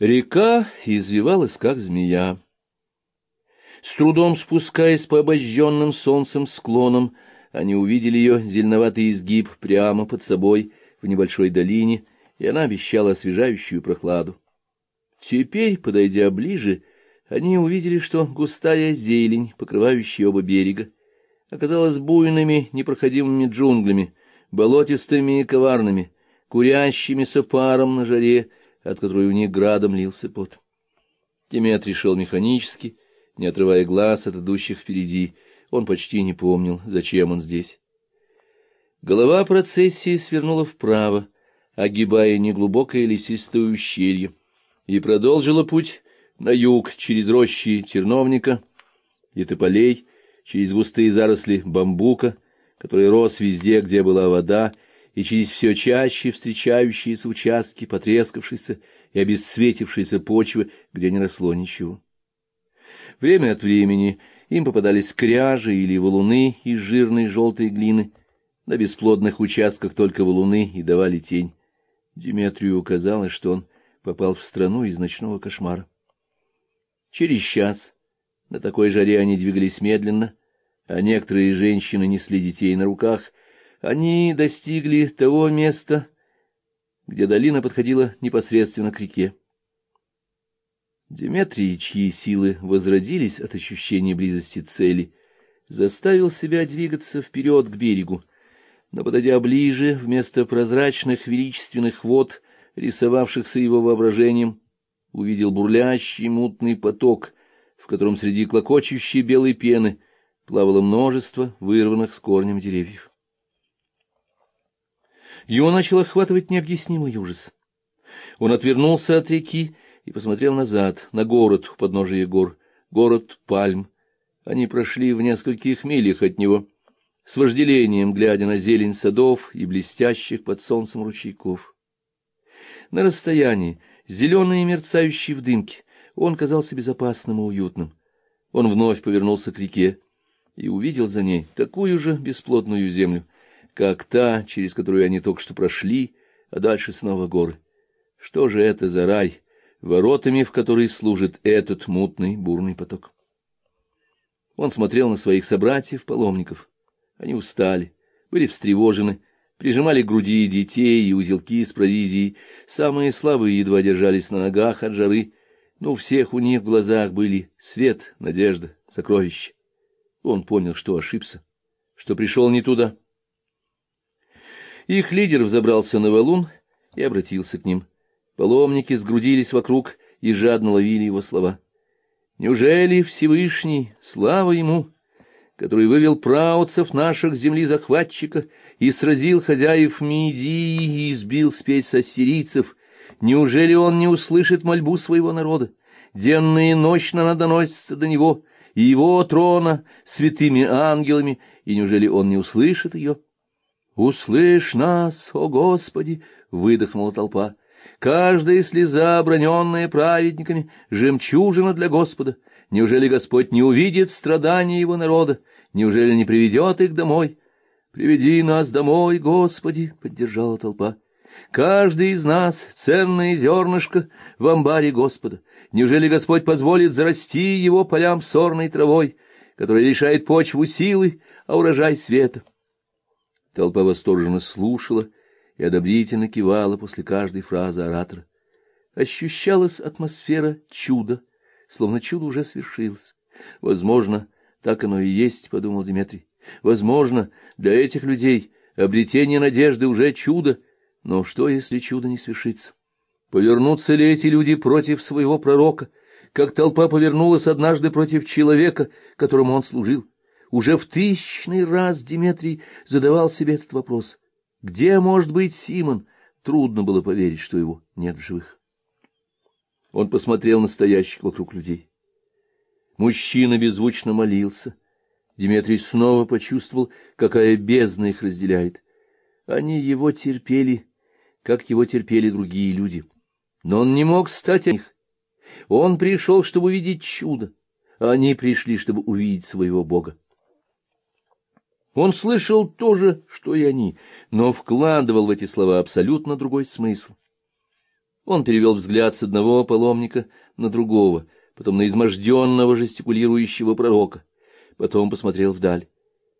Река извивалась, как змея. С трудом спускаясь по обожженным солнцем склонам, они увидели ее зеленоватый изгиб прямо под собой в небольшой долине, и она обещала освежающую прохладу. Теперь, подойдя ближе, они увидели, что густая зелень, покрывающая оба берега, оказалась буйными непроходимыми джунглями, болотистыми и коварными, курящимися паром на жаре, от которой у них градом лился пот. Деметрий шел механически, не отрывая глаз от идущих впереди. Он почти не помнил, зачем он здесь. Голова процессии свернула вправо, огибая неглубокое лесистое ущелье, и продолжила путь на юг через рощи терновника и тополей, через густые заросли бамбука, который рос везде, где была вода, и через все чаще встречающиеся участки потрескавшейся и обесцветившейся почвы, где не росло ничего. Время от времени им попадались кряжи или валуны из жирной желтой глины, на бесплодных участках только валуны и давали тень. Диметрию казалось, что он попал в страну из ночного кошмара. Через час на такой жаре они двигались медленно, а некоторые женщины несли детей на руках — они достигли того места, где долина подходила непосредственно к реке. Деметрий, чьи силы возродились от ощущения близости цели, заставил себя двигаться вперед к берегу, но, подойдя ближе, вместо прозрачных величественных вод, рисовавшихся его воображением, увидел бурлящий мутный поток, в котором среди клокочущей белой пены плавало множество вырванных с корнем деревьев. Его начал охватывать необъяснимый ужас. Он отвернулся от реки и посмотрел назад, на город у подножия гор, город Пальм. Они прошли в нескольких милях от него, с вожделением глядя на зелень садов и блестящих под солнцем ручейков. На расстоянии, зеленый и мерцающий в дымке, он казался безопасным и уютным. Он вновь повернулся к реке и увидел за ней такую же бесплотную землю, как та, через которую они только что прошли, а дальше снова горы. Что же это за рай, воротами в который служит этот мутный бурный поток? Он смотрел на своих собратьев-паломников. Они устали, были встревожены, прижимали к груди детей и узелки с провизией. Самые слабые едва держались на ногах от жары, но у всех у них в глазах были свет, надежда, сокровища. Он понял, что ошибся, что пришел не туда. Их лидер взобрался на валун и обратился к ним. Паломники сгрудились вокруг и жадно ловили его слова. «Неужели Всевышний, слава ему, который вывел праотцев наших земли захватчика и сразил хозяев Мидии и избил спесь ассирийцев, неужели он не услышит мольбу своего народа? Денно и ночно она доносится до него, и его трона святыми ангелами, и неужели он не услышит ее?» «Услышь нас, о Господи!» — выдохнула толпа. «Каждая слеза, оброненная праведниками, жемчужина для Господа. Неужели Господь не увидит страдания его народа? Неужели не приведет их домой? Приведи нас домой, Господи!» — поддержала толпа. «Каждый из нас — ценное зернышко в амбаре Господа. Неужели Господь позволит зарасти его полям сорной травой, которая лишает почву силы, а урожай света?» Толпа восторженно слушала и одобрительно кивала после каждой фразы оратора. Ощущалась атмосфера чуда, словно чудо уже свершилось. Возможно, так оно и есть, — подумал Дмитрий. Возможно, для этих людей обретение надежды уже чудо, но что, если чудо не свершится? Повернутся ли эти люди против своего пророка, как толпа повернулась однажды против человека, которому он служил? Уже в тысячный раз Дмитрий задавал себе этот вопрос. Где может быть Симон? Трудно было поверить, что его нет в живых. Он посмотрел на стоящих вокруг людей. Мужчина беззвучно молился. Дмитрий снова почувствовал, какая бездна их разделяет. Они его терпели, как его терпели другие люди. Но он не мог стать них. Он пришел, чтобы увидеть чудо, а они пришли, чтобы увидеть своего Бога. Он слышал то же, что и они, но вкладывал в эти слова абсолютно другой смысл. Он перевел взгляд с одного паломника на другого, потом на изможденного жестикулирующего пророка, потом посмотрел вдаль.